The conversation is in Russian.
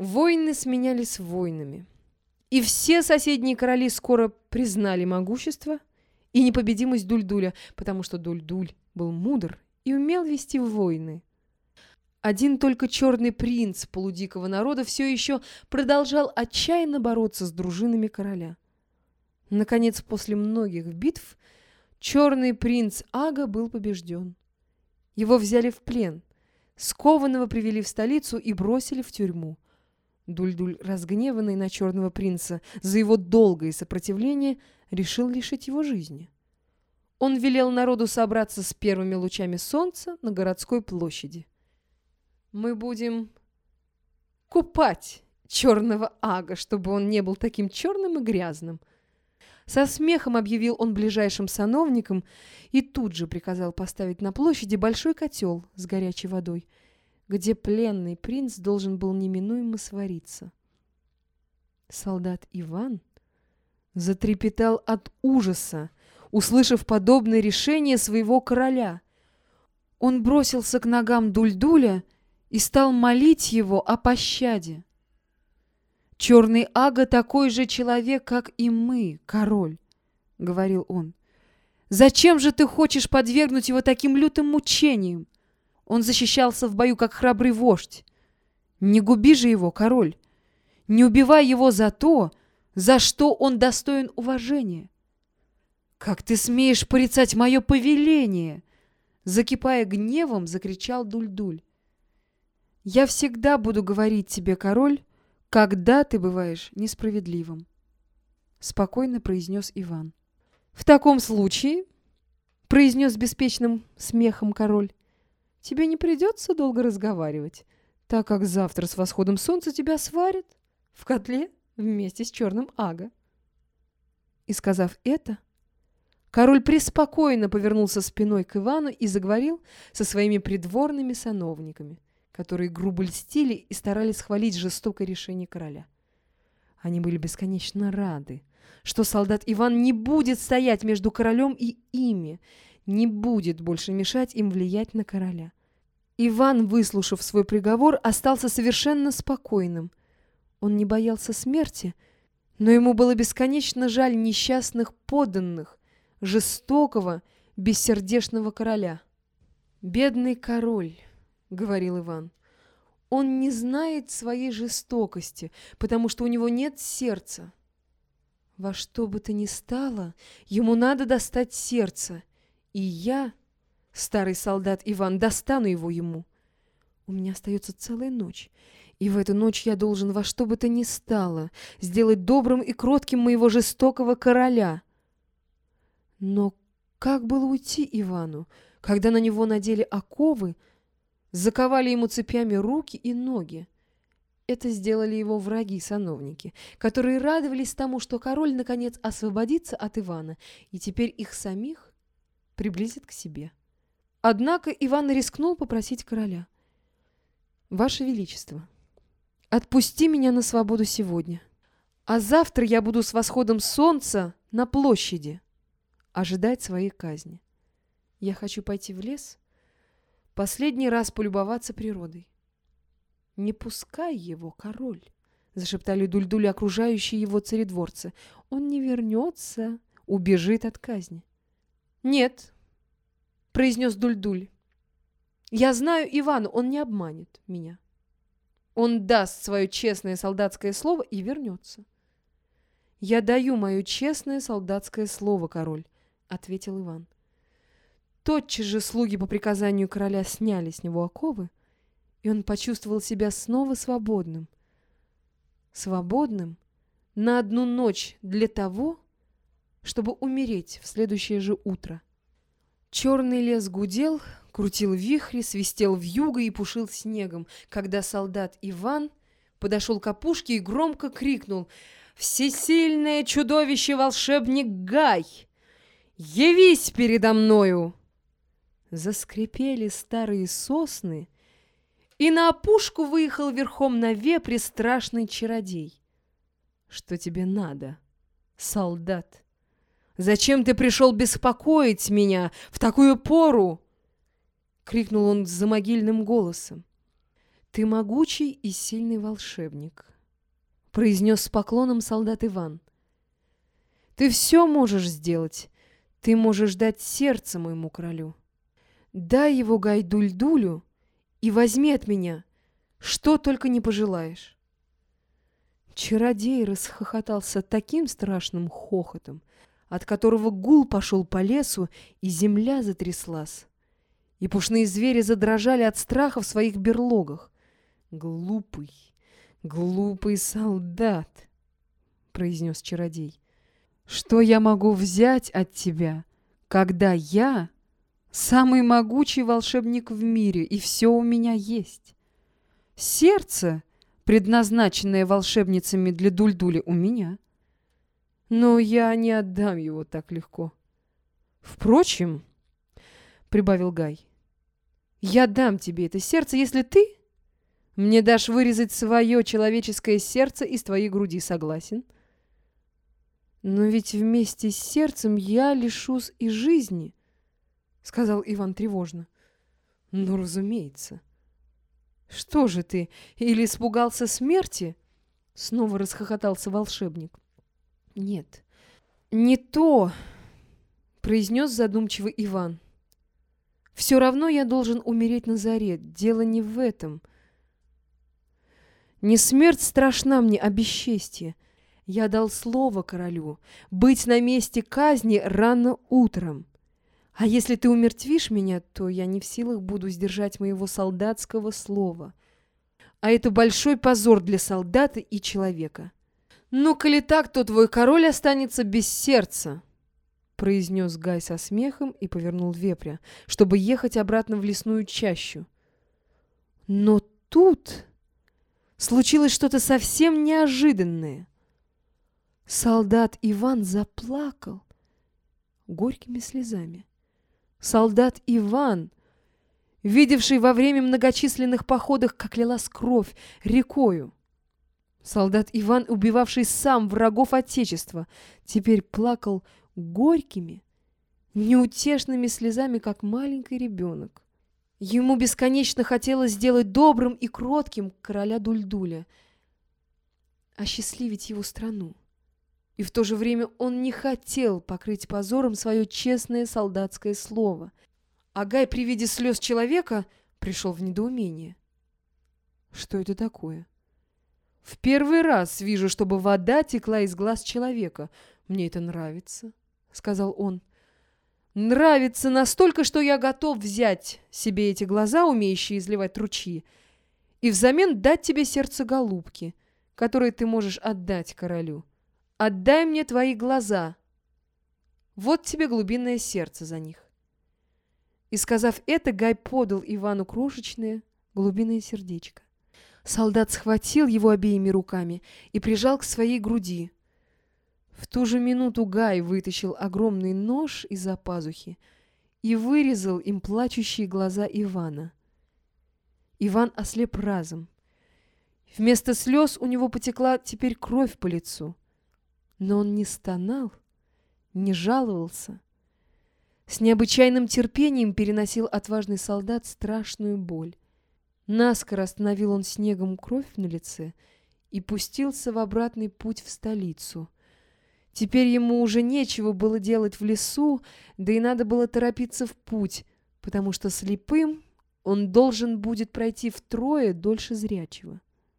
Войны сменялись войнами. И все соседние короли скоро признали могущество и непобедимость Дульдуля, потому что Дульдуль был мудр и умел вести войны. Один только черный принц полудикого народа все еще продолжал отчаянно бороться с дружинами короля. Наконец, после многих битв, черный принц Ага был побежден. Его взяли в плен, скованного привели в столицу и бросили в тюрьму. Дульдуль, -дуль, разгневанный на черного принца за его долгое сопротивление, решил лишить его жизни. Он велел народу собраться с первыми лучами солнца на городской площади. «Мы будем купать черного ага, чтобы он не был таким черным и грязным», со смехом объявил он ближайшим сановникам и тут же приказал поставить на площади большой котел с горячей водой, где пленный принц должен был неминуемо свариться. Солдат Иван затрепетал от ужаса, услышав подобное решение своего короля. Он бросился к ногам Дульдуля и стал молить его о пощаде. «Черный Ага такой же человек, как и мы, король», — говорил он. «Зачем же ты хочешь подвергнуть его таким лютым мучениям? Он защищался в бою, как храбрый вождь. Не губи же его, король. Не убивай его за то, за что он достоин уважения. Как ты смеешь порицать мое повеление?» Закипая гневом, закричал Дульдуль. -дуль. «Я всегда буду говорить тебе, король, когда ты бываешь несправедливым», — спокойно произнес Иван. «В таком случае», — произнес беспечным смехом король, — «тебе не придется долго разговаривать, так как завтра с восходом солнца тебя сварят в котле вместе с черным ага». И сказав это, король преспокойно повернулся спиной к Ивану и заговорил со своими придворными сановниками — которые грубо льстили и старались хвалить жестокое решение короля. Они были бесконечно рады, что солдат Иван не будет стоять между королем и ими, не будет больше мешать им влиять на короля. Иван, выслушав свой приговор, остался совершенно спокойным. Он не боялся смерти, но ему было бесконечно жаль несчастных подданных, жестокого, бессердечного короля. Бедный король! — говорил Иван. «Он не знает своей жестокости, потому что у него нет сердца. Во что бы то ни стало, ему надо достать сердце, и я, старый солдат Иван, достану его ему. У меня остается целая ночь, и в эту ночь я должен во что бы то ни стало сделать добрым и кротким моего жестокого короля». Но как было уйти Ивану, когда на него надели оковы, заковали ему цепями руки и ноги. Это сделали его враги-сановники, которые радовались тому, что король наконец освободится от Ивана, и теперь их самих приблизит к себе. Однако Иван рискнул попросить короля. «Ваше Величество, отпусти меня на свободу сегодня, а завтра я буду с восходом солнца на площади ожидать своей казни. Я хочу пойти в лес» последний раз полюбоваться природой. «Не пускай его, король!» — зашептали дульдули окружающие его царедворцы. «Он не вернется, убежит от казни». «Нет», — произнес Дульдуль. «Я знаю Ивана, он не обманет меня. Он даст свое честное солдатское слово и вернется». «Я даю мое честное солдатское слово, король», — ответил Иван. Тотчас же слуги по приказанию короля сняли с него оковы, и он почувствовал себя снова свободным. Свободным на одну ночь для того, чтобы умереть в следующее же утро. Черный лес гудел, крутил вихри, свистел вьюгой и пушил снегом, когда солдат Иван подошел к опушке и громко крикнул «Всесильное чудовище-волшебник Гай! Явись передо мною!» Заскрипели старые сосны, и на опушку выехал верхом на вепре страшный чародей. «Что тебе надо, солдат? Зачем ты пришел беспокоить меня в такую пору?» — крикнул он с замогильным голосом. «Ты могучий и сильный волшебник», — произнес с поклоном солдат Иван. «Ты все можешь сделать. Ты можешь дать сердце моему королю. Дай его Гайдуль-Дулю и возьми от меня, что только не пожелаешь». Чародей расхохотался таким страшным хохотом, от которого гул пошел по лесу, и земля затряслась. И пушные звери задрожали от страха в своих берлогах. «Глупый, глупый солдат!» — произнес чародей. «Что я могу взять от тебя, когда я самый могучий волшебник в мире, и все у меня есть? Сердце, предназначенное волшебницами для Дульдули, у меня» но я не отдам его так легко. Впрочем, — прибавил Гай, — я дам тебе это сердце, если ты мне дашь вырезать свое человеческое сердце из твоей груди, согласен? Но ведь вместе с сердцем я лишусь и жизни, — сказал Иван тревожно. Ну, разумеется. Что же ты, или испугался смерти? Снова расхохотался волшебник. «Нет, не то», — произнес задумчиво Иван. «Все равно я должен умереть на заре. Дело не в этом. Не смерть страшна мне, а бесчестье. Я дал слово королю быть на месте казни рано утром. А если ты умертвишь меня, то я не в силах буду сдержать моего солдатского слова. А это большой позор для солдата и человека». «Ну, коли так, то твой король останется без сердца», — произнес Гай со смехом и повернул вепря, чтобы ехать обратно в лесную чащу. Но тут случилось что-то совсем неожиданное. Солдат Иван заплакал горькими слезами. Солдат Иван, видевший во время многочисленных походов, как лилась кровь рекою, Солдат Иван, убивавший сам врагов Отечества, теперь плакал горькими, неутешными слезами, как маленький ребенок. Ему бесконечно хотелось сделать добрым и кротким короля Дульдуля, осчастливить его страну. И в то же время он не хотел покрыть позором свое честное солдатское слово. А Гай при виде слез человека пришел в недоумение. Что это такое? В первый раз вижу, чтобы вода текла из глаз человека. Мне это нравится, — сказал он. Нравится настолько, что я готов взять себе эти глаза, умеющие изливать ручьи, и взамен дать тебе сердце голубки, которое ты можешь отдать королю. Отдай мне твои глаза. Вот тебе глубинное сердце за них. И, сказав это, Гай подал Ивану крошечное глубинное сердечко. Солдат схватил его обеими руками и прижал к своей груди. В ту же минуту Гай вытащил огромный нож из-за пазухи и вырезал им плачущие глаза Ивана. Иван ослеп разом. Вместо слез у него потекла теперь кровь по лицу. Но он не стонал, не жаловался. С необычайным терпением переносил отважный солдат страшную боль. Наскоро остановил он снегом кровь на лице и пустился в обратный путь в столицу. Теперь ему уже нечего было делать в лесу, да и надо было торопиться в путь, потому что слепым он должен будет пройти втрое дольше зрячего.